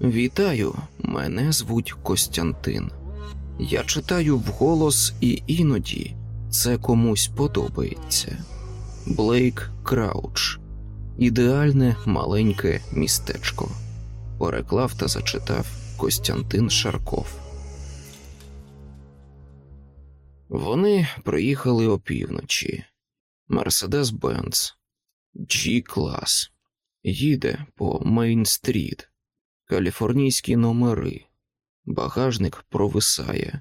Вітаю, мене звуть Костянтин. Я читаю вголос і іноді це комусь подобається. Блейк Крауч. Ідеальне маленьке містечко. Переклав та зачитав Костянтин Шарков. Вони приїхали опівночі. Мерседес Бенц G клас їде по Мейн-стріт, каліфорнійські номери, багажник провисає,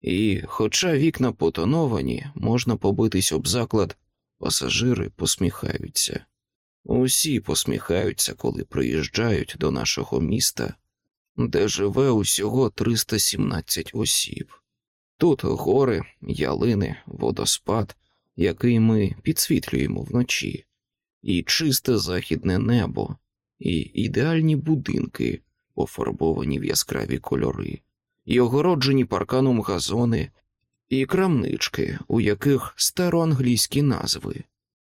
і, хоча вікна потоновані, можна побитись об заклад, пасажири посміхаються. Усі посміхаються, коли приїжджають до нашого міста, де живе усього 317 осіб. Тут гори, ялини, водоспад, який ми підсвітлюємо вночі, і чисте західне небо, і ідеальні будинки, пофарбовані в яскраві кольори, і огороджені парканом газони, і крамнички, у яких староанглійські назви,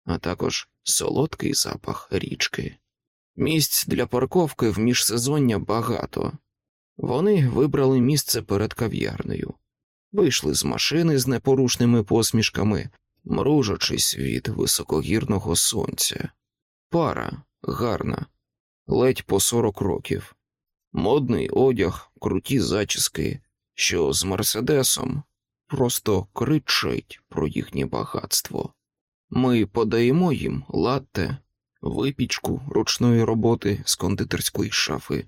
а також солодкий запах річки. Місць для парковки в міжсезоння багато. Вони вибрали місце перед кав'ярнею, вийшли з машини з непорушними посмішками, мружачись від високогірного сонця. Пара гарна, ледь по сорок років, модний одяг, круті зачіски, що з Мерседесом просто кричить про їхнє багатство. Ми подаємо їм латте, випічку ручної роботи з кондитерської шафи,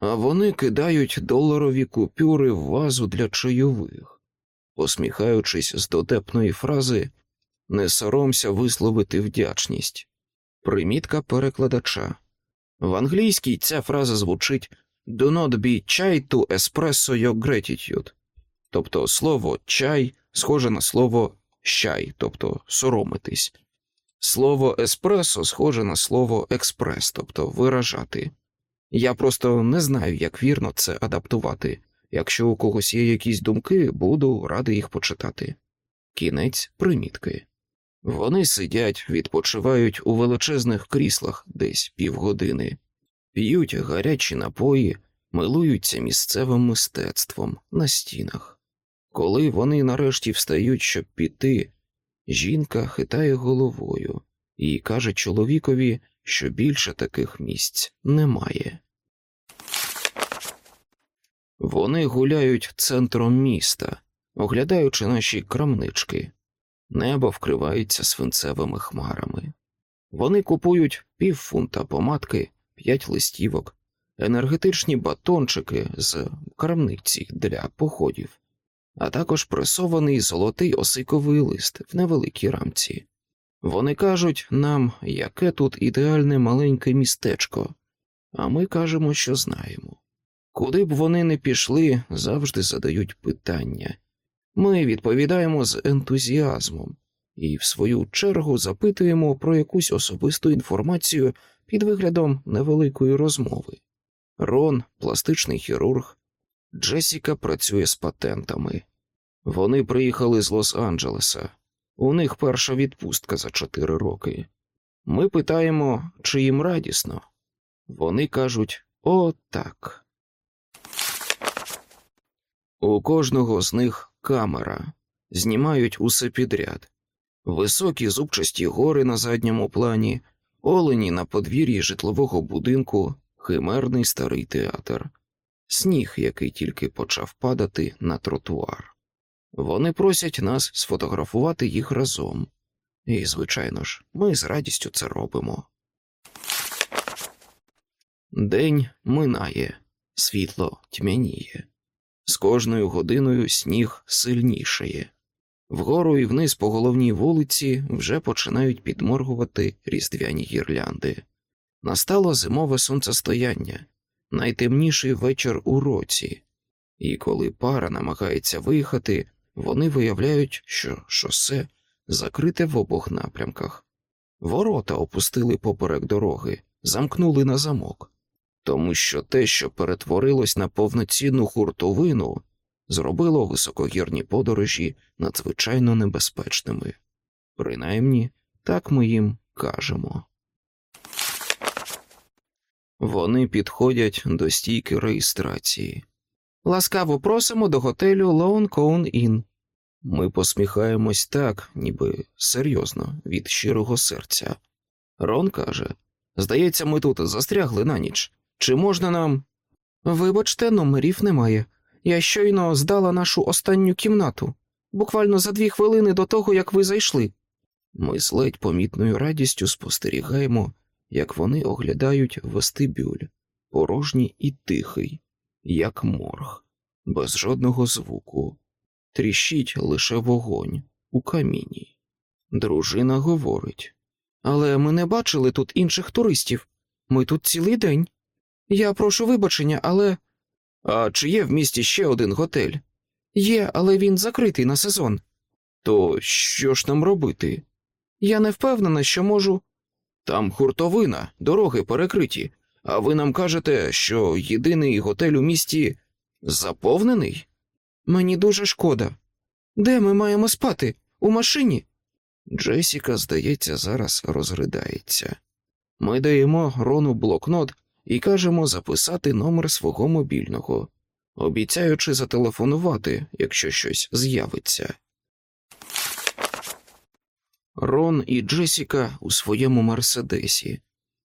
а вони кидають доларові купюри в вазу для чайових, посміхаючись з дотепної фрази не соромся висловити вдячність. Примітка перекладача. В англійській ця фраза звучить Do not be chai to espresso your gratitude. Тобто слово чай схоже на слово щай, тобто соромитись. Слово еспресо схоже на слово експрес, тобто виражати. Я просто не знаю, як вірно це адаптувати. Якщо у когось є якісь думки, буду радий їх почитати. Кінець примітки. Вони сидять, відпочивають у величезних кріслах десь півгодини, п'ють гарячі напої, милуються місцевим мистецтвом на стінах. Коли вони нарешті встають, щоб піти, жінка хитає головою і каже чоловікові, що більше таких місць немає. Вони гуляють центром міста, оглядаючи наші крамнички. Небо вкривається свинцевими хмарами. Вони купують півфунта помадки, п'ять листівок, енергетичні батончики з крамниці для походів, а також пресований золотий осиковий лист в невеликій рамці. Вони кажуть нам, яке тут ідеальне маленьке містечко, а ми кажемо, що знаємо. Куди б вони не пішли, завжди задають питання. Ми відповідаємо з ентузіазмом і, в свою чергу, запитуємо про якусь особисту інформацію під виглядом невеликої розмови. Рон, пластичний хірург, Джесіка працює з патентами. Вони приїхали з Лос-Анджелеса. У них перша відпустка за чотири роки. Ми питаємо, чи їм радісно. Вони кажуть о так. У кожного з них камера, знімають усе підряд, високі зубчасті гори на задньому плані, олені на подвір'ї житлового будинку, химерний старий театр, сніг, який тільки почав падати на тротуар. Вони просять нас сфотографувати їх разом, і, звичайно ж, ми з радістю це робимо. День минає, світло тьмяніє. З кожною годиною сніг сильнішає. Вгору і вниз по головній вулиці вже починають підморгувати різдвяні гірлянди. Настало зимове сонцестояння, найтемніший вечір у році, і коли пара намагається виїхати, вони виявляють, що шосе закрите в обох напрямках. Ворота опустили поперек дороги, замкнули на замок тому що те, що перетворилось на повноцінну хуртовину, зробило високогірні подорожі надзвичайно небезпечними. Принаймні, так ми їм кажемо. Вони підходять до стійки реєстрації. Ласкаво просимо до готелю Lone Cone Inn. Ми посміхаємось так, ніби серйозно, від щирого серця. Рон каже: Здається, ми тут застрягли на ніч. Чи можна нам. Вибачте, номерів немає. Я щойно здала нашу останню кімнату, буквально за дві хвилини до того, як ви зайшли. Ми з ледь помітною радістю спостерігаємо, як вони оглядають вестибюль, порожній і тихий, як морг, без жодного звуку. Тріщить лише вогонь у каміні. Дружина говорить Але ми не бачили тут інших туристів. Ми тут цілий день. Я прошу вибачення, але. А чи є в місті ще один готель? Є, але він закритий на сезон. То що ж нам робити? Я не впевнена, що можу. Там хуртовина, дороги перекриті, а ви нам кажете, що єдиний готель у місті заповнений? Мені дуже шкода. Де ми маємо спати? У машині? Джесіка, здається, зараз розридається. Ми даємо Рону блокнот і кажемо записати номер свого мобільного, обіцяючи зателефонувати, якщо щось з'явиться. Рон і Джесіка у своєму мерседесі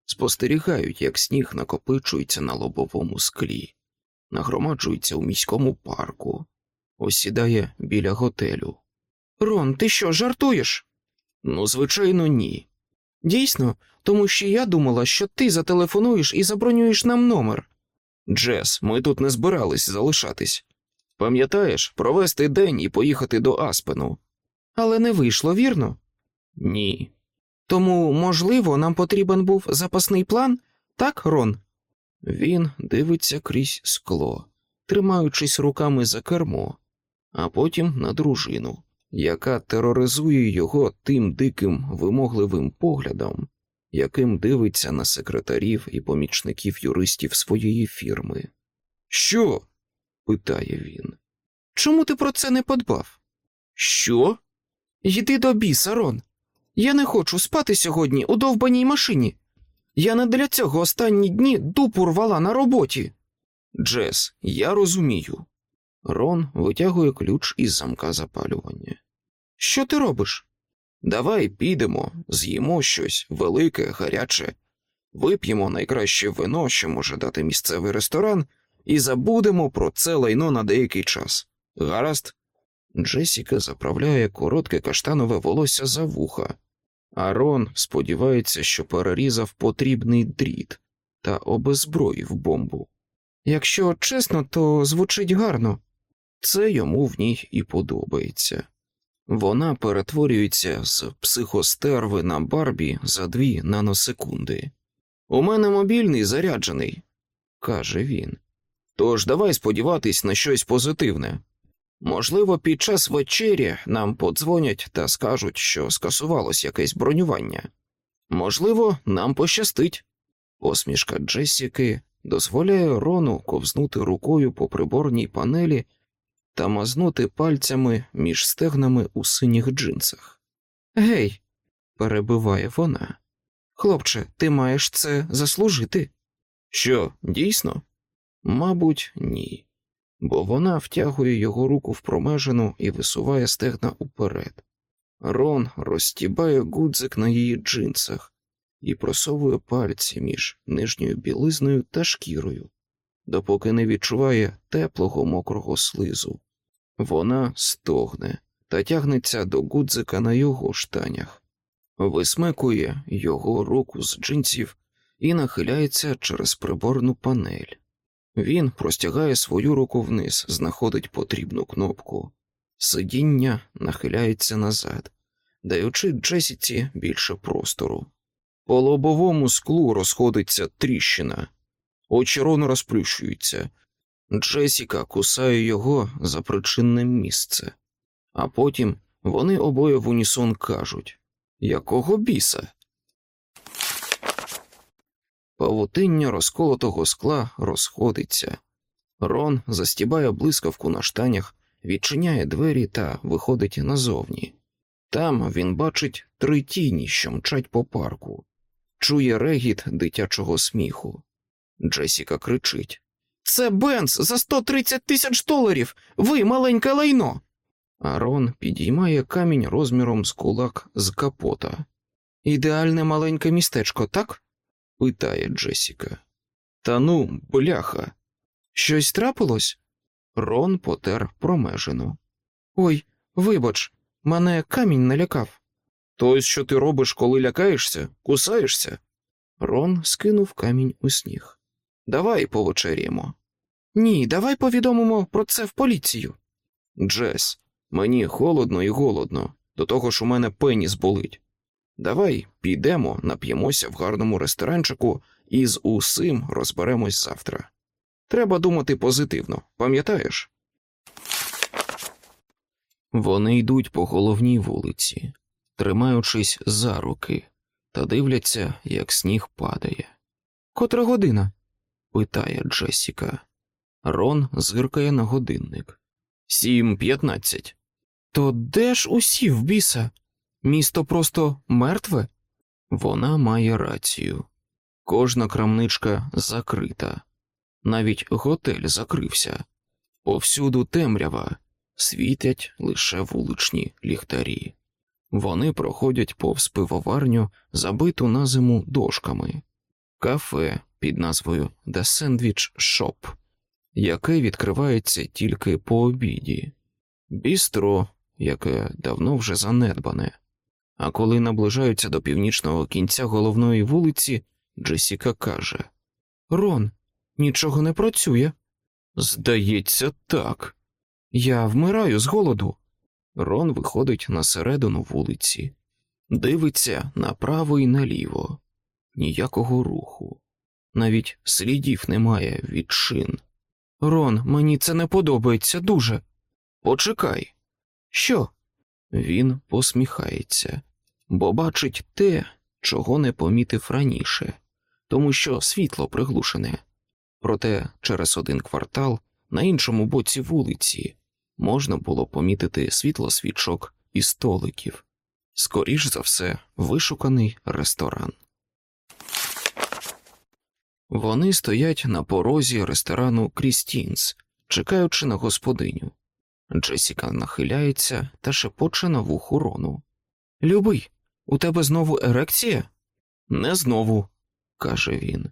спостерігають, як сніг накопичується на лобовому склі, нагромаджується у міському парку, осідає біля готелю. Рон, ти що, жартуєш? Ну, звичайно, ні. Дійсно, тому що я думала, що ти зателефонуєш і забронюєш нам номер. Джес, ми тут не збирались залишатись. Пам'ятаєш, провести день і поїхати до Аспену. Але не вийшло, вірно? Ні. Тому, можливо, нам потрібен був запасний план, так, Рон? Він дивиться крізь скло, тримаючись руками за кермо, а потім на дружину, яка тероризує його тим диким вимогливим поглядом, яким дивиться на секретарів і помічників юристів своєї фірми. Що? питає він. Чому ти про це не подбав? Що? Йди до біса, Рон. Я не хочу спати сьогодні у довбаній машині. Я не для цього останні дні дупу рвала на роботі. Джес, я розумію. Рон витягує ключ із замка запалювання. Що ти робиш? Давай підемо, з'їмо щось велике, гаряче, вип'ємо найкраще вино, що може дати місцевий ресторан, і забудемо про це лайно на деякий час. Гаразд? Джесіка заправляє коротке каштанове волосся за вуха, а Рон сподівається, що перерізав потрібний дріт та обезброїв бомбу. Якщо чесно, то звучить гарно. Це йому в ній і подобається. Вона перетворюється з психостерви на Барбі за дві наносекунди. У мене мобільний заряджений, каже він. Тож давай сподіватись на щось позитивне. Можливо, під час вечері нам подзвонять та скажуть, що скасувалось якесь бронювання. Можливо, нам пощастить. Посмішка Джесіки дозволяє Рону ковзнути рукою по приборній панелі та мазнути пальцями між стегнами у синіх джинсах. Гей, перебиває вона. Хлопче, ти маєш це заслужити. Що, дійсно? Мабуть, ні, бо вона втягує його руку в промежину і висуває стегна уперед. Рон розтібає гудзик на її джинсах і просовує пальці між нижньою білизною та шкірою, допоки не відчуває теплого мокрого слизу. Вона стогне та тягнеться до гудзика на його штанях, висмикує його руку з джинсів і нахиляється через приборну панель. Він простягає свою руку вниз, знаходить потрібну кнопку. Сидіння нахиляється назад, даючи Джесіці більше простору. По лобовому склу розходиться тріщина, очі Рона розплющуються. Джесіка кусає його за причинне місце, а потім вони обоє в унісон кажуть якого біса? Павутиння розколотого скла розходиться. Рон застібає блискавку на штанях, відчиняє двері та виходить назовні. Там він бачить три тіні, що мчать по парку, чує регіт дитячого сміху. Джесіка кричить. Це Бенц за 130 тисяч доларів. Ви маленьке лайно. Арон підіймає камінь розміром з кулак з капота. Ідеальне маленьке містечко, так? питає Джесіка. Та ну, бляха. Щось трапилось? Рон потер промежину. Ой, вибач, мене камінь налякав. То, що ти робиш, коли лякаєшся, кусаєшся? Рон скинув камінь у сніг. Давай повечеряємо. Ні, давай повідомимо про це в поліцію. Джес, мені холодно і голодно, до того ж у мене пеніс болить. Давай підемо, нап'ємося в гарному ресторанчику і з усім розберемось завтра. Треба думати позитивно, пам'ятаєш? Вони йдуть по головній вулиці, тримаючись за руки, та дивляться, як сніг падає. Котра година? Питає Джесіка. Рон зиркає на годинник. Сім п'ятнадцять. То де ж усі в біса? Місто просто мертве? Вона має рацію. Кожна крамничка закрита, навіть готель закрився. Повсюду темрява, світять лише вуличні ліхтарі. Вони проходять повз пивоварню, забиту на зиму дошками, кафе під назвою The Sandwich Shop, яке відкривається тільки по обіді, бістро, яке давно вже занедбане. А коли наближаються до північного кінця головної вулиці, Джесіка каже: Рон, нічого не працює. Здається, так. Я вмираю з голоду. Рон виходить на середину вулиці, дивиться направо і наліво, ніякого руху, навіть слідів немає від шин. Рон, мені це не подобається дуже. Почекай. Що? Він посміхається, бо бачить те, чого не помітив раніше, тому що світло приглушене. Проте через один квартал на іншому боці вулиці можна було помітити світло свічок і столиків. Скоріш за все, вишуканий ресторан. Вони стоять на порозі ресторану Крістінс, чекаючи на господиню. Джесіка нахиляється та шепоче на вуху Рону. Любий, у тебе знову ерекція? Не знову, каже він.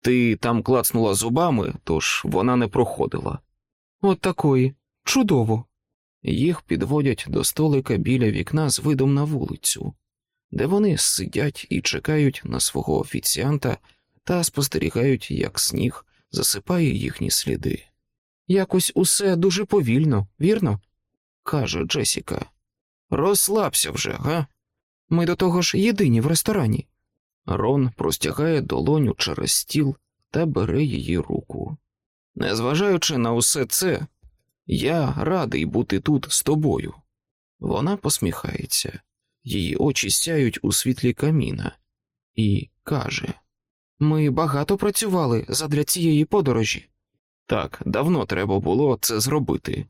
Ти там клацнула зубами, тож вона не проходила. От такої. Чудово. Їх підводять до столика біля вікна з видом на вулицю, де вони сидять і чекають на свого офіціанта та спостерігають, як сніг засипає їхні сліди. Якось усе дуже повільно, вірно? каже Джесіка. Розслабся вже, га? Ми до того ж єдині в ресторані. Рон простягає долоню через стіл та бере її руку. Незважаючи на усе це, я радий бути тут з тобою. Вона посміхається, її очі сяють у світлі каміна, і каже: Ми багато працювали задля цієї подорожі. Так, давно треба було це зробити.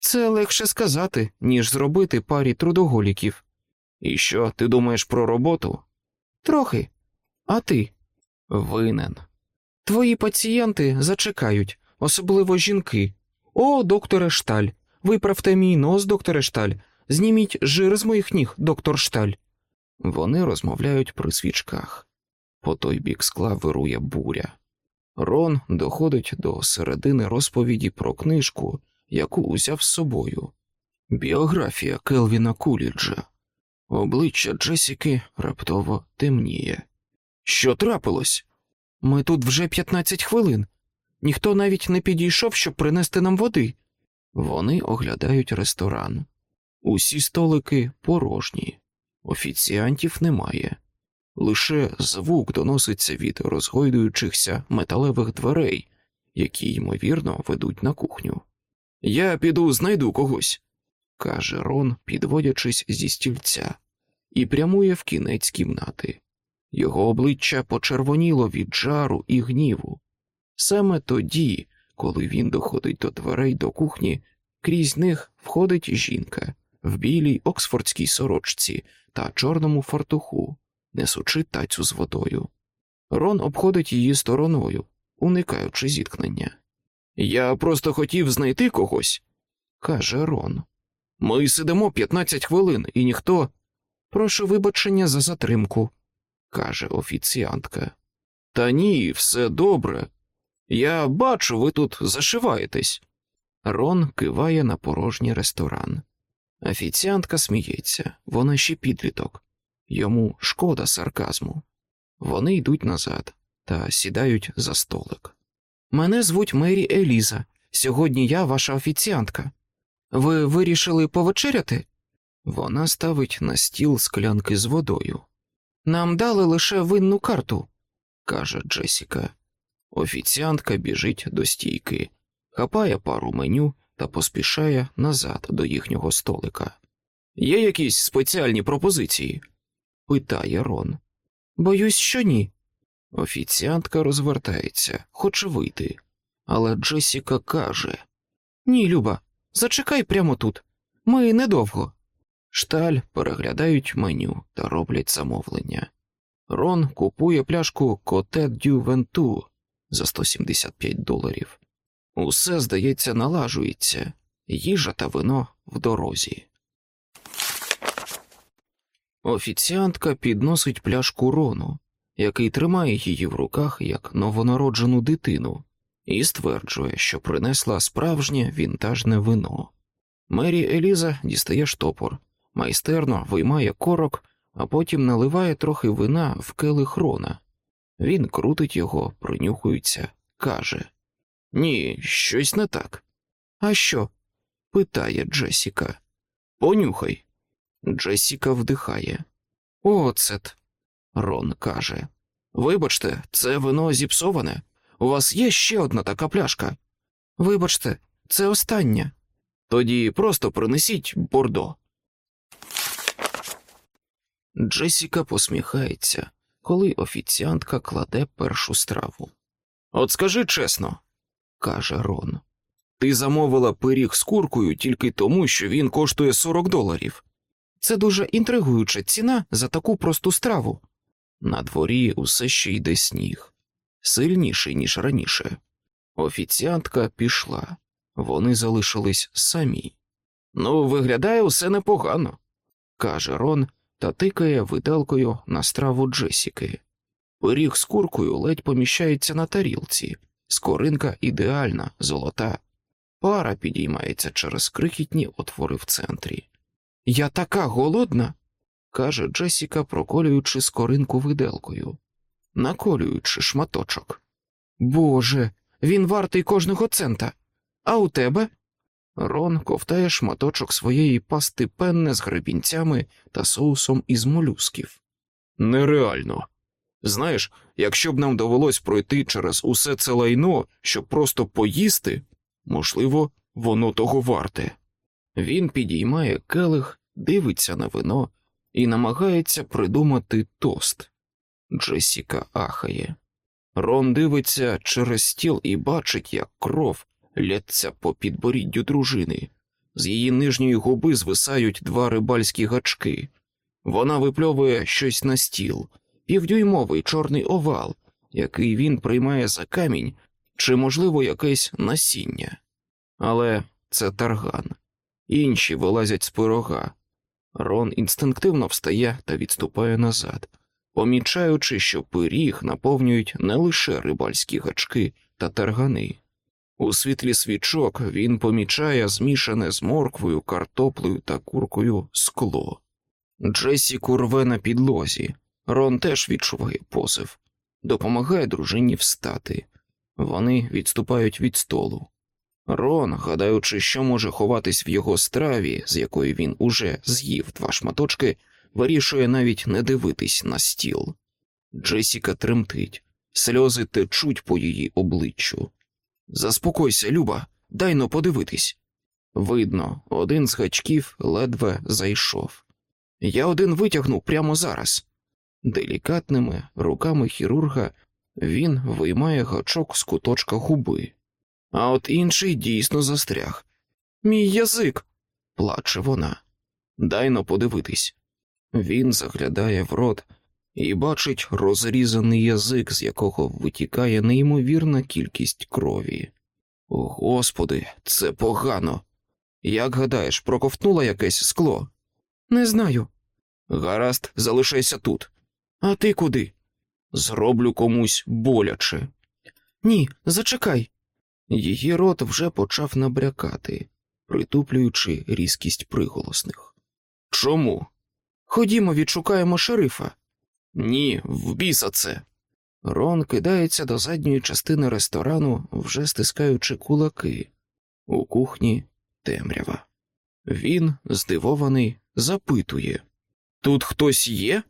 Це легше сказати, ніж зробити парі трудоголіків. І що ти думаєш про роботу? Трохи. А ти? Винен. Твої пацієнти зачекають, особливо жінки. О, докторе Шталь, виправте мій нос, докторе Шталь, зніміть жир з моїх ніг, доктор Шталь. Вони розмовляють при свічках. По той бік скла вирує буря. Рон доходить до середини розповіді про книжку, яку узяв з собою. Біографія Келвіна Куліджа. Обличчя Джесіки раптово темніє. Що трапилось? Ми тут вже 15 хвилин. Ніхто навіть не підійшов, щоб принести нам води. Вони оглядають ресторан. Усі столики порожні, офіціантів немає. Лише звук доноситься від розгойдуючихся металевих дверей, які, ймовірно, ведуть на кухню. Я піду знайду когось, каже Рон, підводячись зі стільця, і прямує в кінець кімнати. Його обличчя почервоніло від жару і гніву. Саме тоді, коли він доходить до дверей до кухні, крізь них входить жінка в білій оксфордській сорочці та чорному фартуху, несучи тацю з водою. Рон обходить її стороною, уникаючи зіткнення. Я просто хотів знайти когось, каже Рон. Ми сидимо 15 хвилин, і ніхто. Прошу вибачення за затримку, каже офіціантка. Та ні, все добре. Я бачу, ви тут зашиваєтесь. Рон киває на порожній ресторан. Офіціантка сміється, вона ще підліток. Йому шкода сарказму. Вони йдуть назад та сідають за столик. Мене звуть Мері Еліза. Сьогодні я ваша офіціантка. Ви вирішили повечеряти? Вона ставить на стіл склянки з водою. Нам дали лише винну карту, каже Джесіка. Офіціантка біжить до стійки, хапає пару меню та поспішає назад до їхнього столика. Є якісь спеціальні пропозиції? Питає Рон. Боюсь, що ні. Офіціантка розвертається, хоче вийти, але Джесіка каже Ні, Люба, зачекай прямо тут. Ми недовго. Шталь переглядають меню та роблять замовлення. Рон купує пляшку Коте Дю Венту за 175 доларів. Усе, здається, налажується, їжа та вино в дорозі. Офіціантка підносить пляшку Рону, який тримає її в руках як новонароджену дитину, і стверджує, що принесла справжнє вінтажне вино. Мері Еліза дістає штопор, майстерно виймає корок, а потім наливає трохи вина в келих Рона. Він крутить його, принюхується, каже Ні, щось не так. А що? питає Джесіка. Понюхай. Джесіка вдихає. Оцет. Рон каже. Вибачте, це вино зіпсоване. У вас є ще одна така пляшка. Вибачте, це остання. Тоді просто принесіть бордо. Джесіка посміхається, коли офіціантка кладе першу страву. От скажи чесно, каже Рон, ти замовила пиріг з куркою тільки тому, що він коштує 40 доларів. Це дуже інтригуюча ціна за таку просту страву. На дворі усе ще йде сніг, сильніший, ніж раніше. Офіціантка пішла, вони залишились самі. Ну, виглядає усе непогано, каже Рон та тикає виделкою на страву Джесіки. Пиріг з куркою ледь поміщається на тарілці, скоринка ідеальна, золота. Пара підіймається через крихітні отвори в центрі. Я така голодна, каже Джесіка, проколюючи скоринку виделкою, наколюючи шматочок. Боже, він вартий кожного цента. А у тебе? Рон ковтає шматочок своєї пасти пенне з гребінцями та соусом із молюсків. Нереально. Знаєш, якщо б нам довелось пройти через усе це лайно, щоб просто поїсти, можливо, воно того варте. Він підіймає келих, дивиться на вино і намагається придумати тост. Джесіка ахає. Рон дивиться через стіл і бачить, як кров ляться по підборіддю дружини. З її нижньої губи звисають два рибальські гачки. Вона випльовує щось на стіл, півдюймовий чорний овал, який він приймає за камінь чи, можливо, якесь насіння. Але це тарган. Інші вилазять з пирога. Рон інстинктивно встає та відступає назад, помічаючи, що пиріг наповнюють не лише рибальські гачки та таргани. У світлі свічок він помічає змішане з морквою, картоплею та куркою скло. Джесі курве на підлозі. Рон теж відчуває позив, допомагає дружині встати. Вони відступають від столу. Рон, гадаючи, що може ховатись в його страві, з якої він уже з'їв два шматочки, вирішує навіть не дивитись на стіл. Джесіка тремтить, сльози течуть по її обличчю. Заспокойся, Люба, дай но подивитись. Видно, один з гачків ледве зайшов. Я один витягну прямо зараз. Делікатними руками хірурга він виймає гачок з куточка губи, а от інший дійсно застряг. Мій язик, плаче вона. Дай но подивитись. Він заглядає в рот, і бачить розрізаний язик, з якого витікає неймовірна кількість крові. Господи, це погано. Як гадаєш, проковтнула якесь скло? Не знаю. Гаразд, залишайся тут. А ти куди? Зроблю комусь боляче. Ні, зачекай. Її рот вже почав набрякати, притуплюючи різкість приголосних. Чому? Ходімо, відшукаємо шерифа. Ні, в біса це. Рон кидається до задньої частини ресторану, вже стискаючи кулаки. У кухні темрява. Він, здивований, запитує Тут хтось є?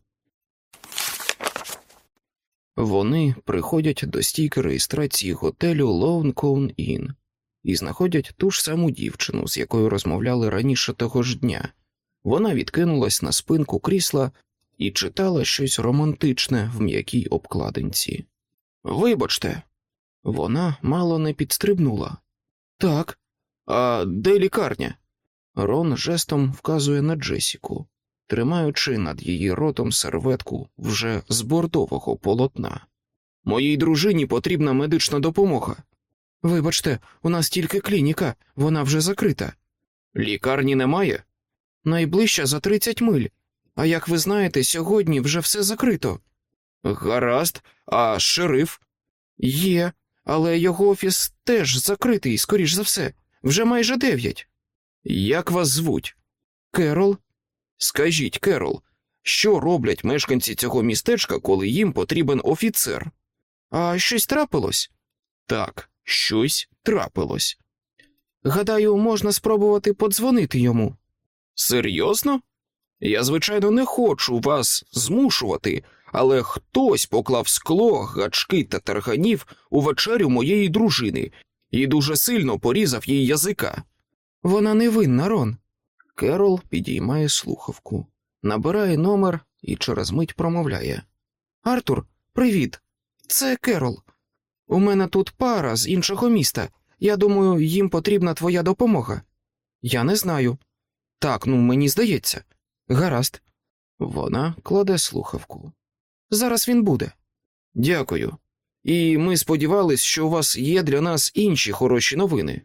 Вони приходять до стійки реєстрації готелю Lone Cone Inn і знаходять ту ж саму дівчину, з якою розмовляли раніше того ж дня. Вона відкинулась на спинку крісла і читала щось романтичне в м'якій обкладинці. Вибачте, вона мало не підстрибнула. Так, а де лікарня? Рон жестом вказує на Джесіку, тримаючи над її ротом серветку вже з бордового полотна. Моїй дружині потрібна медична допомога. Вибачте, у нас тільки клініка, вона вже закрита. Лікарні немає? Найближча за 30 миль. А як ви знаєте, сьогодні вже все закрито. Гаразд, а шериф? Є, але його офіс теж закритий, скоріш за все, вже майже дев'ять. Як вас звуть? Керол, Скажіть, Керол, що роблять мешканці цього містечка, коли їм потрібен офіцер? а щось трапилось? Так, щось трапилось. Гадаю, можна спробувати подзвонити йому. Серйозно? Я, звичайно, не хочу вас змушувати, але хтось поклав скло, гачки та тарганів у вечерю моєї дружини і дуже сильно порізав їй язика. Вона не винна, Рон. Керол підіймає слухавку, набирає номер і через мить промовляє. Артур, привіт. Це Керол. У мене тут пара з іншого міста. Я думаю, їм потрібна твоя допомога. Я не знаю. Так, ну мені здається. Гаразд. Вона кладе слухавку. Зараз він буде. Дякую. І ми сподівались, що у вас є для нас інші хороші новини.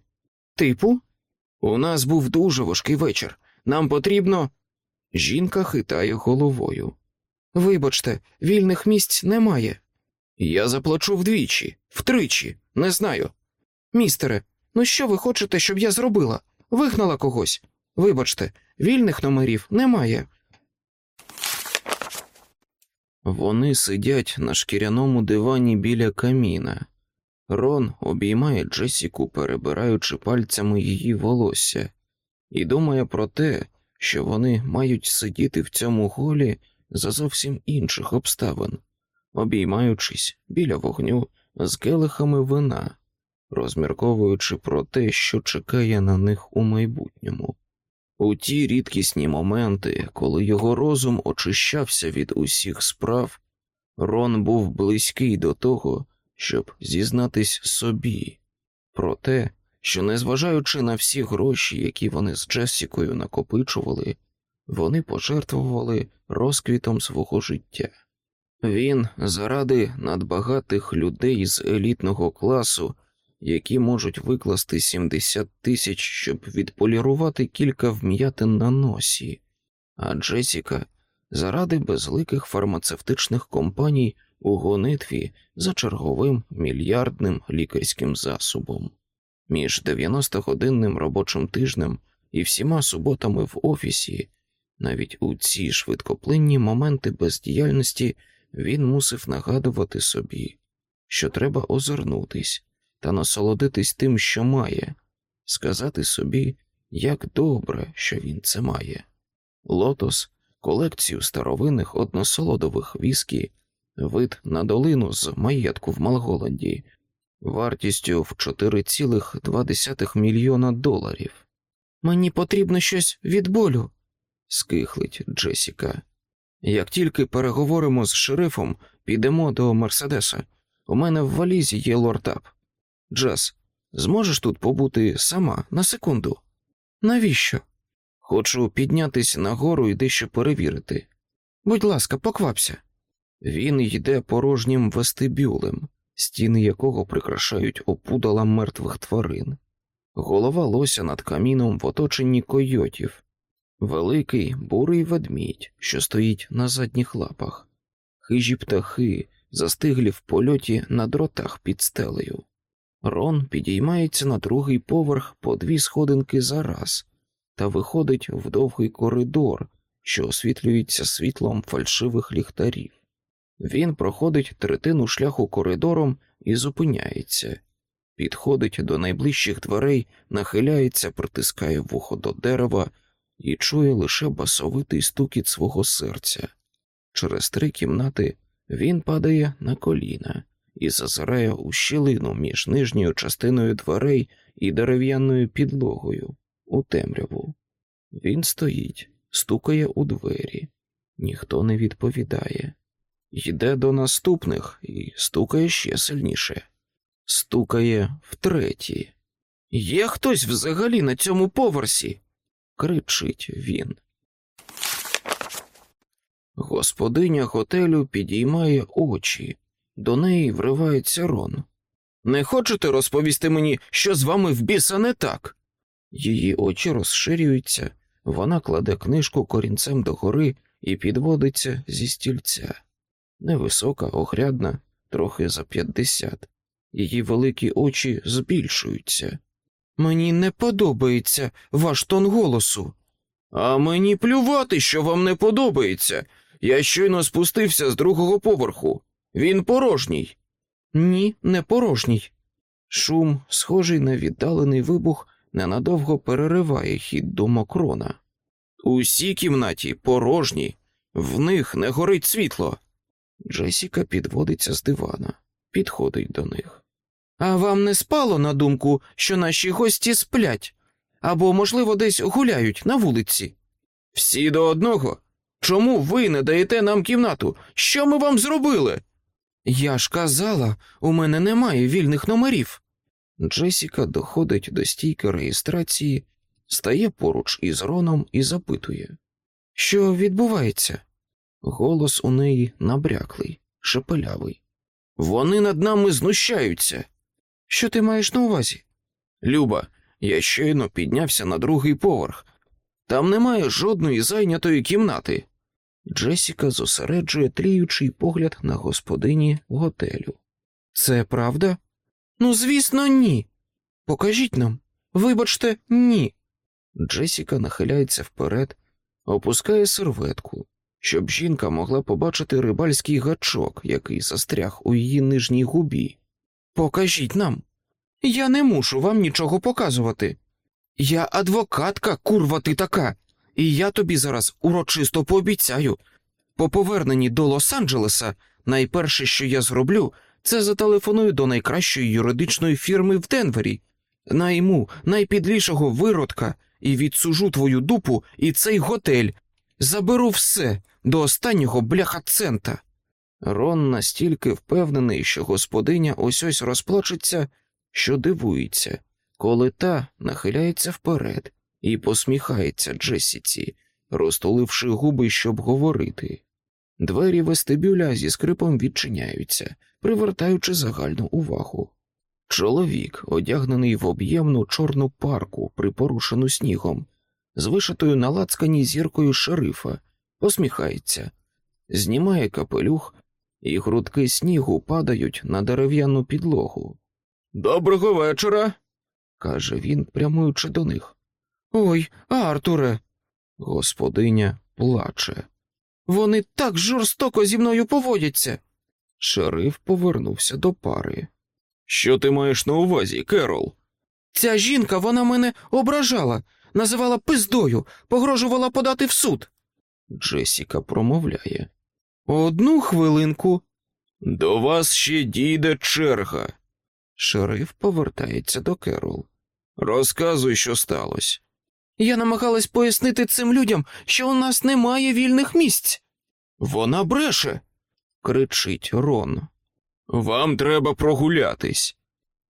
Типу, У нас був дуже важкий вечір. Нам потрібно. Жінка хитає головою. вибачте, вільних місць немає. Я заплачу вдвічі, втричі, не знаю. Містере, ну що ви хочете, щоб я зробила? Вигнала когось. Вибачте, вільних номерів немає. Вони сидять на шкіряному дивані біля каміна. Рон обіймає Джесіку, перебираючи пальцями її волосся, і думає про те, що вони мають сидіти в цьому голі за зовсім інших обставин, обіймаючись біля вогню з келихами вина, розмірковуючи про те, що чекає на них у майбутньому. У ті рідкісні моменти, коли його розум очищався від усіх справ, Рон був близький до того, щоб зізнатись собі про те, що, незважаючи на всі гроші, які вони з Джесікою накопичували, вони пожертвували розквітом свого життя. Він заради надбагатих людей з елітного класу, які можуть викласти 70 тисяч, щоб відполірувати кілька вм'ятин на носі, а Джесіка заради безликих фармацевтичних компаній у гонитві за черговим мільярдним лікарським засобом. Між 90-годинним робочим тижнем і всіма суботами в офісі, навіть у ці швидкоплинні моменти бездіяльності він мусив нагадувати собі, що треба озирнутись та насолодитись тим, що має, сказати собі, як добре, що він це має. Лотос, колекцію старовинних односолодових віскі, вид на долину з маєтку в Малголанді, вартістю в 4,2 мільйона доларів. Мені потрібно щось від болю. скихлить Джесіка. Як тільки переговоримо з шерифом, підемо до Мерседеса. У мене в валізі є лортап. Джес, зможеш тут побути сама на секунду? Навіщо? Хочу піднятись нагору і дещо перевірити. Будь ласка, поквапся. Він йде порожнім вестибюлем, стіни якого прикрашають опудала мертвих тварин. Голова лося над каміном в оточенні койотів, великий бурий ведмідь, що стоїть на задніх лапах, хижі птахи, застиглі в польоті на дротах під стелею. Рон підіймається на другий поверх по дві сходинки за раз та виходить в довгий коридор, що освітлюється світлом фальшивих ліхтарів. Він проходить третину шляху коридором і зупиняється, підходить до найближчих дверей, нахиляється, притискає вухо до дерева і чує лише басовитий стукіт свого серця. Через три кімнати він падає на коліна і зазирає у щілину між нижньою частиною дверей і дерев'яною підлогою у темряву. Він стоїть, стукає у двері, ніхто не відповідає. Йде до наступних і стукає ще сильніше. Стукає втретє. Є хтось взагалі на цьому поверсі? кричить він. Господиня готелю підіймає очі, до неї вривається Рон. Не хочете розповісти мені, що з вами в біса не так? Її очі розширюються, вона кладе книжку корінцем догори і підводиться зі стільця. Невисока, огрядна, трохи за п'ятдесят. Її великі очі збільшуються. Мені не подобається ваш тон голосу. А мені плювати, що вам не подобається. Я щойно спустився з другого поверху. Він порожній. Ні, не порожній. Шум, схожий на віддалений вибух, ненадовго перериває хід думок Рона. Усі кімнаті порожні, в них не горить світло. Джесіка підводиться з дивана, підходить до них. А вам не спало на думку, що наші гості сплять або, можливо, десь гуляють на вулиці? Всі до одного. Чому ви не даєте нам кімнату? Що ми вам зробили? Я ж казала, у мене немає вільних номерів. Джесіка доходить до стійки реєстрації, стає поруч із Роном і запитує, що відбувається? Голос у неї набряклий, шепелявий. Вони над нами знущаються. Що ти маєш на увазі? Люба, я щойно піднявся на другий поверх. Там немає жодної зайнятої кімнати. Джесіка зосереджує тріючий погляд на господині готелю. Це правда? Ну, звісно, ні. Покажіть нам. Вибачте, ні. Джесіка нахиляється вперед, опускає серветку, щоб жінка могла побачити рибальський гачок, який застряг у її нижній губі. Покажіть нам. Я не мушу вам нічого показувати. Я адвокатка, курва ти така, і я тобі зараз урочисто пообіцяю. По поверненні до Лос-Анджелеса найперше, що я зроблю, це зателефоную до найкращої юридичної фірми в Денвері, найму найпідлішого виродка і відсужу твою дупу і цей готель. Заберу все до останнього бляха цента. Рон настільки впевнений, що господиня ось ось розплачеться, що дивується, коли та нахиляється вперед і посміхається Джесіці, розтуливши губи, щоб говорити. Двері вестибюля зі скрипом відчиняються, привертаючи загальну увагу. Чоловік, одягнений в об'ємну чорну парку, припорушену снігом, з вишитою на лацкані зіркою шерифа, посміхається, знімає капелюх, і грудки снігу падають на дерев'яну підлогу. Доброго вечора, каже він, прямуючи до них. Ой, Артуре. Господиня плаче. Вони так жорстоко зі мною поводяться. Шериф повернувся до пари. Що ти маєш на увазі, Керол? Ця жінка вона мене ображала, називала пиздою, погрожувала подати в суд. Джесіка промовляє. Одну хвилинку. До вас ще дійде черга. Шериф повертається до Керол. Розказуй, що сталося. Я намагалась пояснити цим людям, що у нас немає вільних місць. Вона бреше, кричить Рон. Вам треба прогулятись,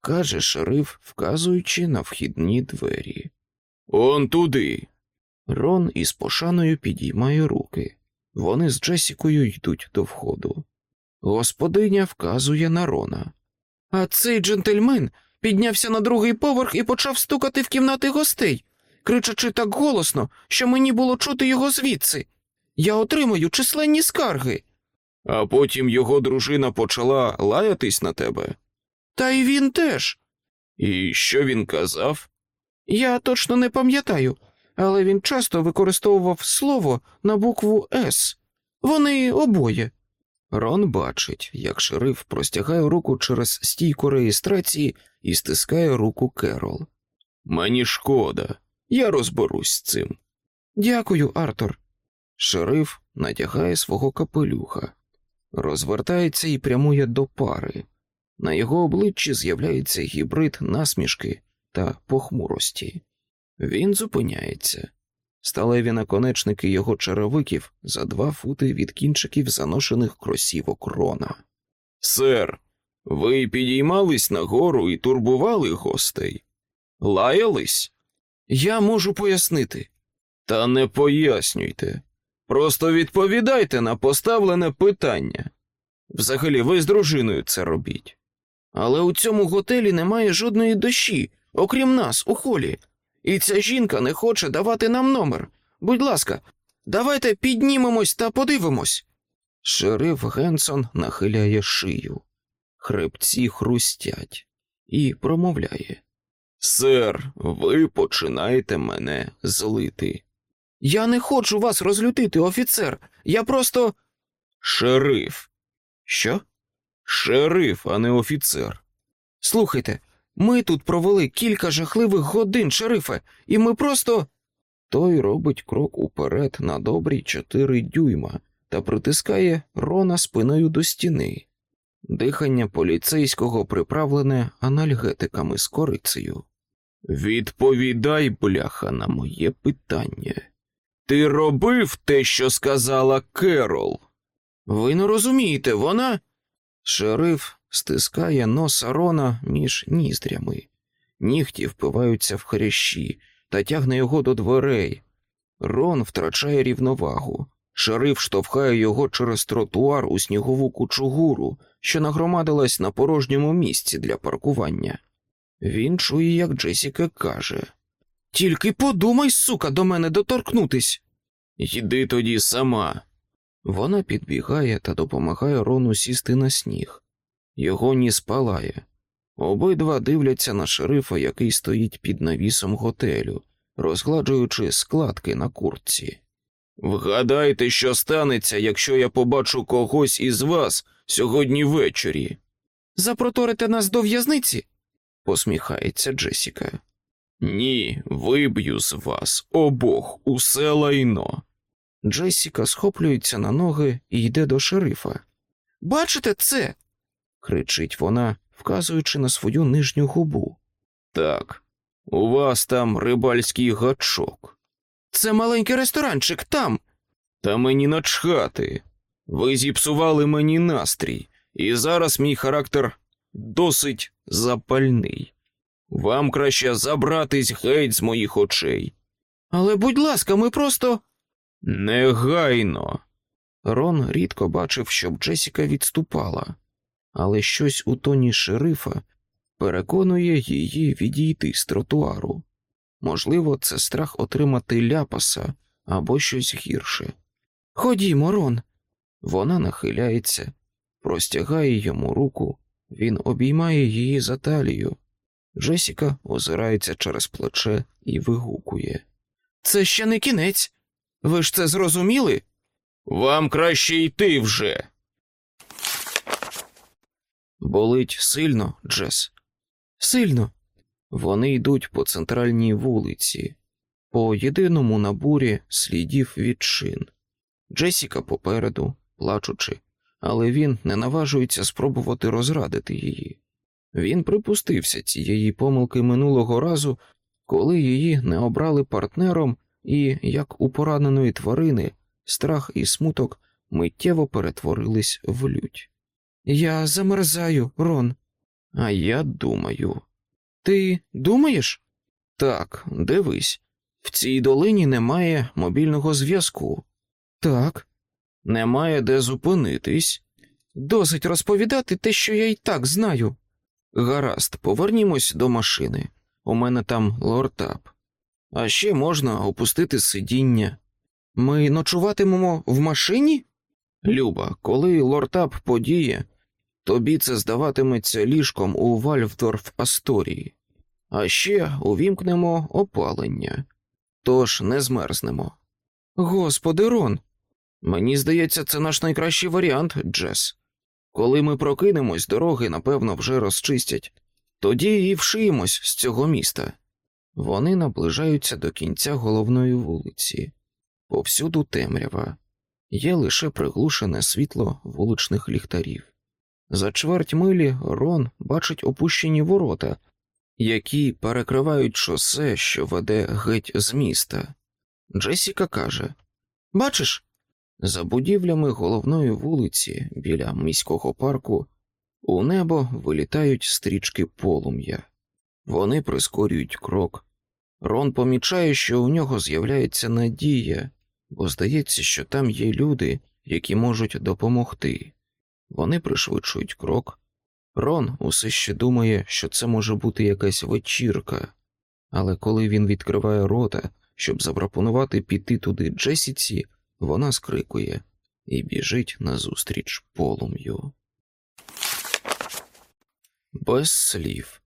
каже шериф, вказуючи на вхідні двері. Он туди. Рон із пошаною підіймає руки. Вони з Джесікою йдуть до входу. Господиня вказує на Рона. А цей джентльмен піднявся на другий поверх і почав стукати в кімнати гостей, кричачи так голосно, що мені було чути його звідси. Я отримую численні скарги. А потім його дружина почала лаятись на тебе. Та й він теж. І що він казав? Я точно не пам'ятаю, але він часто використовував слово на букву С. Вони обоє. Рон бачить, як шериф простягає руку через стійку реєстрації і стискає руку Керол. Мені шкода, я розберусь з цим. Дякую, Артур. Шериф натягає свого капелюха, розвертається і прямує до пари. На його обличчі з'являється гібрид насмішки та похмурості. Він зупиняється. Сталеві наконечники його черевиків за два фути від кінчиків заношених кросівок рона. Сер, ви підіймались нагору і турбували гостей? Лаялись? Я можу пояснити. Та не пояснюйте. Просто відповідайте на поставлене питання. Взагалі, ви з дружиною це робіть. Але у цьому готелі немає жодної дощі, окрім нас, у холі. І ця жінка не хоче давати нам номер. Будь ласка, давайте піднімемось та подивимось. Шериф Генсон нахиляє шию, хребці хрустять і промовляє. Сер, ви починаєте мене злити. Я не хочу вас розлютити, офіцер. Я просто. Шериф. Що? Шериф, а не офіцер. Слухайте, ми тут провели кілька жахливих годин, шерифе, і ми просто. Той робить крок уперед на добрі чотири дюйма та притискає рона спиною до стіни. Дихання поліцейського приправлене анальгетиками з корицею. Відповідай, бляха, на моє питання. Ти робив те, що сказала Керол? Ви не розумієте, вона. Шериф стискає носа Рона між ніздрями. Нігті впиваються в хрящі та тягне його до дверей. Рон втрачає рівновагу. Шериф штовхає його через тротуар у снігову кучугуру, що нагромадилась на порожньому місці для паркування. Він чує, як Джесіка каже Тільки подумай, сука, до мене доторкнутись. Йди тоді сама. Вона підбігає та допомагає Рону сісти на сніг. Його ніс палає. Обидва дивляться на шерифа, який стоїть під навісом готелю, розгладжуючи складки на куртці. Вгадайте, що станеться, якщо я побачу когось із вас сьогодні ввечері. Запроторите нас до в'язниці? посміхається Джесіка. Ні, виб'ю з вас обох усе лайно. Джесіка схоплюється на ноги і йде до шерифа. Бачите це? Кричить вона, вказуючи на свою нижню губу. Так, у вас там рибальський гачок. Це маленький ресторанчик там. Та мені начхати. Ви зіпсували мені настрій, і зараз мій характер досить запальний. Вам краще забратись геть з моїх очей. Але, будь ласка, ми просто. Негайно. Рон рідко бачив, щоб Джесіка відступала, але щось у тоні шерифа переконує її відійти з тротуару. Можливо, це страх отримати ляпаса або щось гірше. Ходімо, Рон. Вона нахиляється, простягає йому руку, він обіймає її за талію. Джесіка озирається через плече і вигукує. Це ще не кінець. Ви ж це зрозуміли? Вам краще йти вже. Болить сильно, Джес? Сильно. Вони йдуть по центральній вулиці, по єдиному набурі слідів від шин. Джесіка попереду, плачучи, але він не наважується спробувати розрадити її. Він припустився цієї помилки минулого разу, коли її не обрали партнером, і, як у пораненої тварини, страх і смуток миттєво перетворились в лють. Я замерзаю, Рон. А я думаю. Ти думаєш? Так, дивись, в цій долині немає мобільного зв'язку. Так. Немає де зупинитись. Досить розповідати те, що я й так знаю. Гаразд, повернімось до машини. У мене там лортап. А ще можна опустити сидіння. Ми ночуватимемо в машині? Люба, коли лортап подіє, тобі це здаватиметься ліжком у Вальфдорф Асторії. А ще увімкнемо опалення, тож не змерзнемо. Господи, Рон. Мені здається, це наш найкращий варіант, Джес. Коли ми прокинемось, дороги, напевно, вже розчистять, тоді і вшиємось з цього міста. Вони наближаються до кінця головної вулиці. Повсюду темрява, є лише приглушене світло вуличних ліхтарів. За чверть милі Рон бачить опущені ворота, які перекривають шосе, що веде геть з міста. Джесіка каже Бачиш, за будівлями головної вулиці біля міського парку у небо вилітають стрічки полум'я. Вони прискорюють крок. Рон помічає, що у нього з'являється надія, бо здається, що там є люди, які можуть допомогти. Вони пришвидшують крок. Рон усе ще думає, що це може бути якась вечірка, але коли він відкриває рота, щоб запропонувати піти туди Джесіці, вона скрикує і біжить назустріч полум'ю. Без слів.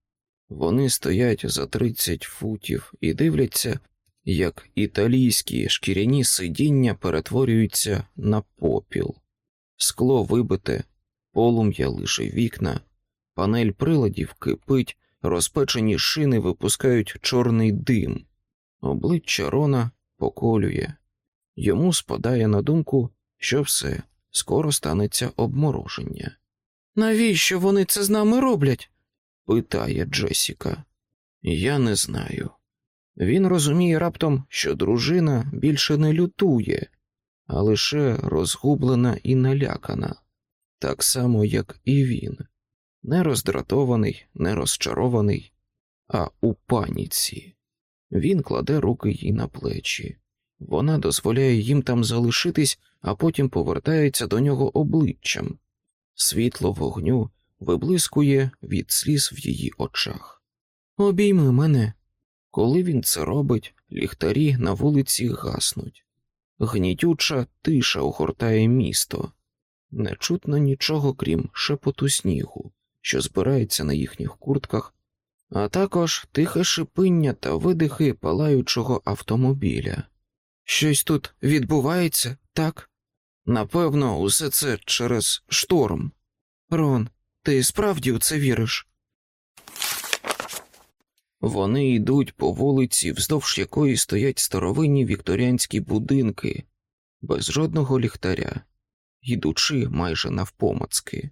Вони стоять за тридцять футів і дивляться, як італійські шкіряні сидіння перетворюються на попіл, скло вибите, полум'я лише вікна, панель приладів кипить, розпечені шини випускають чорний дим, обличчя Рона поколює. Йому спадає на думку, що все скоро станеться обмороження. Навіщо вони це з нами роблять? питає Джесіка. Я не знаю. Він розуміє раптом, що дружина більше не лютує, а лише розгублена і налякана, так само, як і він, не роздратований, не розчарований, а у паніці. Він кладе руки їй на плечі. Вона дозволяє їм там залишитись, а потім повертається до нього обличчям. Світло вогню виблискує від сліз в її очах. Обійми мене. Коли він це робить, ліхтарі на вулиці гаснуть. Гнітюча тиша огортає місто, не чутно нічого, крім шепоту снігу, що збирається на їхніх куртках, а також тихе шипиння та видихи палаючого автомобіля. Щось тут відбувається, так? Напевно, усе це через шторм. Рон, ти справді у це віриш? Вони йдуть по вулиці, вздовж якої стоять старовинні вікторіанські будинки, без жодного ліхтаря, йдучи майже навпомацки.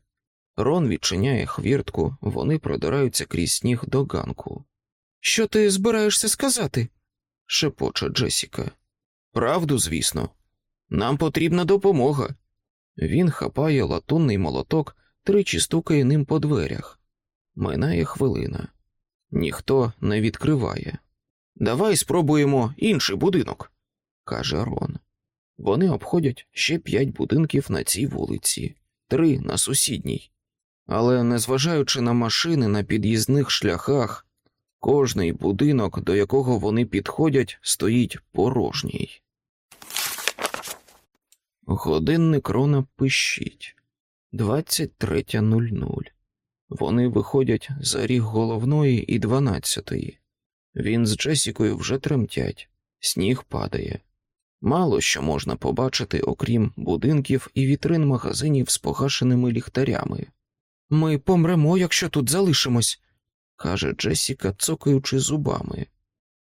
Рон відчиняє хвіртку, вони продираються крізь сніг до ганку. Що ти збираєшся сказати? шепоче Джесіка. Правду, звісно, нам потрібна допомога. Він хапає латунний молоток, тричі стукає ним по дверях. Минає хвилина. Ніхто не відкриває. Давай спробуємо інший будинок, каже Рон. Вони обходять ще п'ять будинків на цій вулиці, три на сусідній. Але, незважаючи на машини на під'їзних шляхах, кожний будинок, до якого вони підходять, стоїть порожній. Годинник Рона пищить 23.00. Вони виходять за ріг головної і дванадцятої. Він з Джесікою вже тремтять, сніг падає. Мало що можна побачити, окрім будинків і вітрин магазинів з погашеними ліхтарями. Ми помремо, якщо тут залишимось, каже Джесіка, цокаючи зубами.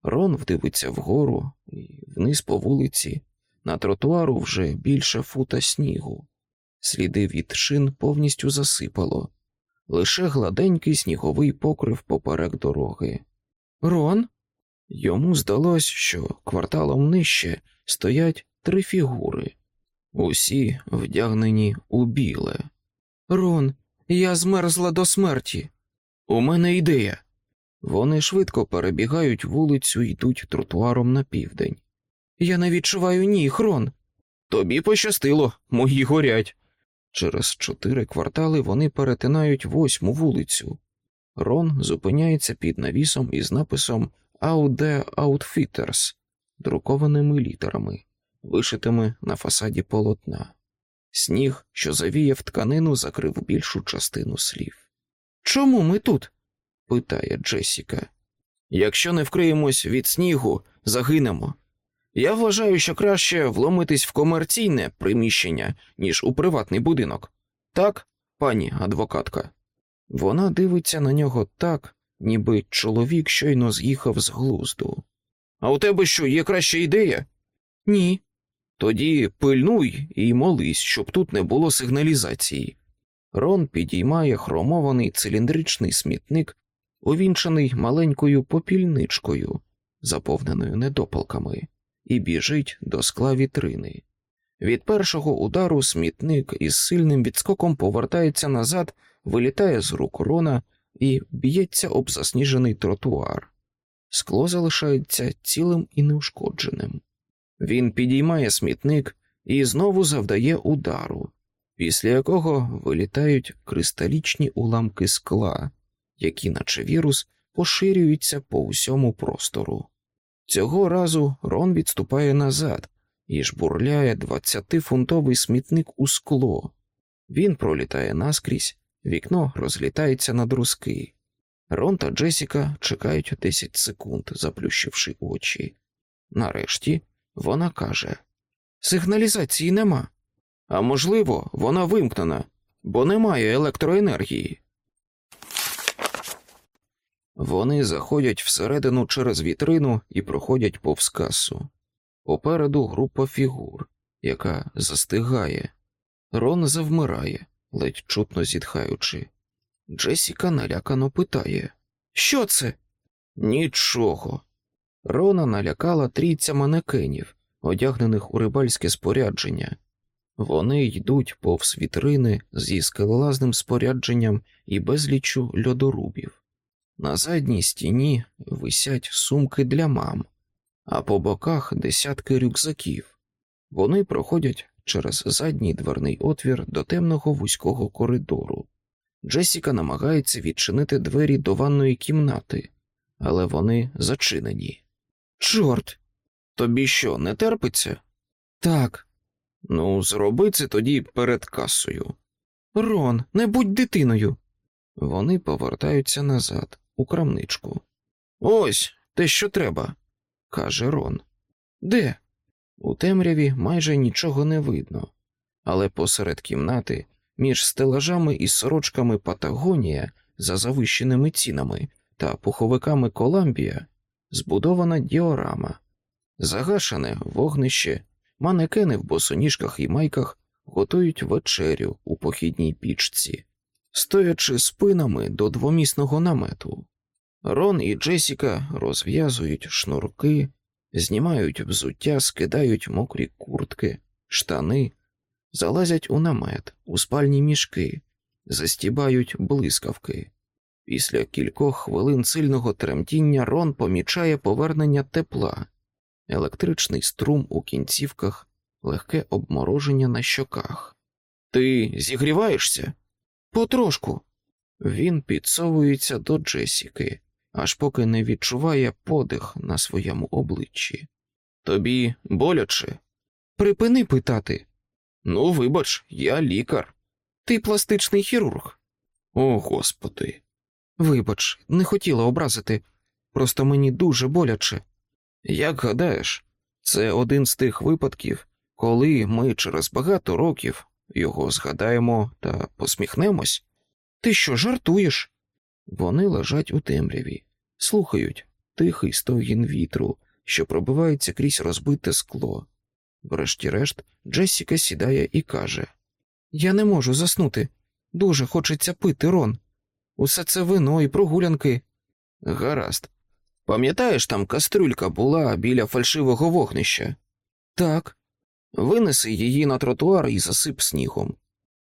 Рон вдивиться вгору і вниз по вулиці. На тротуару вже більше фута снігу. Сліди від шин повністю засипало, лише гладенький сніговий покрив поперек дороги. Рон? Йому здалось, що кварталом нижче стоять три фігури, усі вдягнені у біле. Рон, я змерзла до смерті. У мене ідея. Вони швидко перебігають вулицю йдуть тротуаром на південь. Я не відчуваю ніг, Рон. Тобі пощастило, мої горять. Через чотири квартали вони перетинають восьму вулицю. Рон зупиняється під навісом із написом Aude Outfitters, друкованими літерами, вишитими на фасаді полотна. Сніг, що завіяв тканину, закрив більшу частину слів. Чому ми тут? питає Джесіка. Якщо не вкриємось від снігу, загинемо. Я вважаю, що краще вломитись в комерційне приміщення, ніж у приватний будинок. Так, пані адвокатка. Вона дивиться на нього так, ніби чоловік щойно з'їхав з глузду. А у тебе що, є краща ідея? Ні. Тоді пильнуй і молись, щоб тут не було сигналізації. Рон підіймає хромований циліндричний смітник, увінчений маленькою попільничкою, заповненою недопалками, і біжить до скла вітрини. Від першого удару смітник із сильним відскоком повертається назад, вилітає з рук Рона і б'ється об засніжений тротуар. Скло залишається цілим і неушкодженим. Він підіймає смітник і знову завдає удару, після якого вилітають кристалічні уламки скла, які, наче вірус, поширюються по усьому простору. Цього разу Рон відступає назад і жбурляє двадцятифунтовий смітник у скло. Він пролітає наскрізь, вікно розлітається на друзки. Рон та Джесіка чекають 10 секунд, заплющивши очі. Нарешті вона каже: Сигналізації нема. А можливо, вона вимкнена, бо немає електроенергії. Вони заходять всередину через вітрину і проходять повз касу. Попереду група фігур, яка застигає. Рон завмирає, ледь чутно зітхаючи. Джесіка налякано питає: Що це? Нічого. Рона налякала трійця манекенів, одягнених у рибальське спорядження. Вони йдуть повз вітрини зі скелелазним спорядженням і безлічу льодорубів. На задній стіні висять сумки для мам, а по боках десятки рюкзаків. Вони проходять через задній дверний отвір до темного вузького коридору. Джесіка намагається відчинити двері до ванної кімнати, але вони зачинені. Чорт, тобі що, не терпиться? Так. Ну, зроби це тоді перед касою. Рон, не будь дитиною. Вони повертаються назад, у крамничку. Ось те, що треба, каже Рон. Де? У темряві майже нічого не видно, але посеред кімнати, між стелажами і сорочками Patagonia за завищеними цінами та пуховиками Columbia збудована діорама, загашене вогнище, манекени в босоніжках і майках готують вечерю у похідній пічці, стоячи спинами до двомісного намету. Рон і Джесіка розв'язують шнурки, знімають взуття, скидають мокрі куртки, штани, залазять у намет, у спальні мішки, застібають блискавки. Після кількох хвилин сильного тремтіння Рон помічає повернення тепла, електричний струм у кінцівках, легке обмороження на щоках. Ти зігріваєшся? Потрошку. Він підсовується до Джесіки, аж поки не відчуває подих на своєму обличчі. Тобі боляче? Припини питати. Ну, вибач, я лікар. Ти пластичний хірург. О, господи. Вибач, не хотіла образити, просто мені дуже боляче. Як гадаєш, це один з тих випадків, коли ми через багато років його згадаємо та посміхнемось? Ти що, жартуєш? Вони лежать у темряві, слухають тихий стогін вітру, що пробивається крізь розбите скло. Врешті-решт, Джессіка сідає і каже: Я не можу заснути. Дуже хочеться пити, Рон. Усе це вино і прогулянки. Гаразд. Пам'ятаєш, там кастрюлька була біля фальшивого вогнища? Так. Винеси її на тротуар і засип снігом.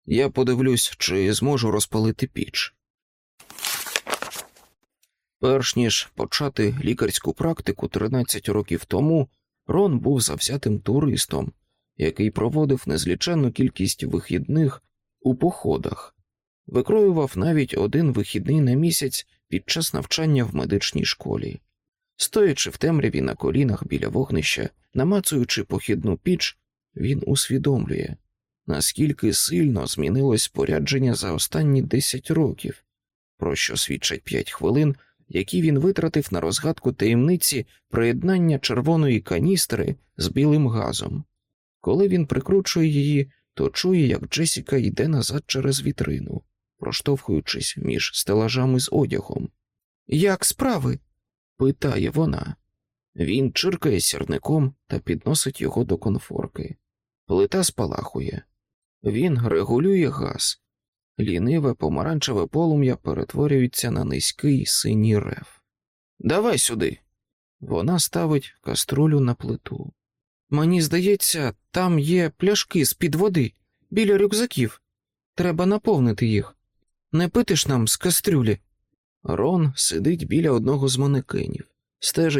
Я подивлюсь, чи зможу розпалити піч. Перш ніж почати лікарську практику 13 років тому, Рон був завзятим туристом, який проводив незліченну кількість вихідних у походах, викроював навіть один вихідний на місяць під час навчання в медичній школі. Стоячи в темряві на колінах біля вогнища, намацуючи похідну піч, він усвідомлює, наскільки сильно змінилось спорядження за останні 10 років, про що свідчать 5 хвилин, які він витратив на розгадку таємниці приєднання червоної каністри з білим газом. Коли він прикручує її, то чує, як Джесіка йде назад через вітрину, проштовхуючись між стелажами з одягом. Як справи? питає вона. Він чиркає сірником та підносить його до конфорки. Плита спалахує. Він регулює газ. Ліниве помаранчеве полум'я перетворюється на низький синій рев. Давай сюди. Вона ставить каструлю на плиту. Мені здається, там є пляшки з-під води біля рюкзаків. Треба наповнити їх. Не пити ж нам з кастрюлі. Рон сидить біля одного з манекенів, стежить